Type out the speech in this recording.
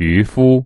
渔夫。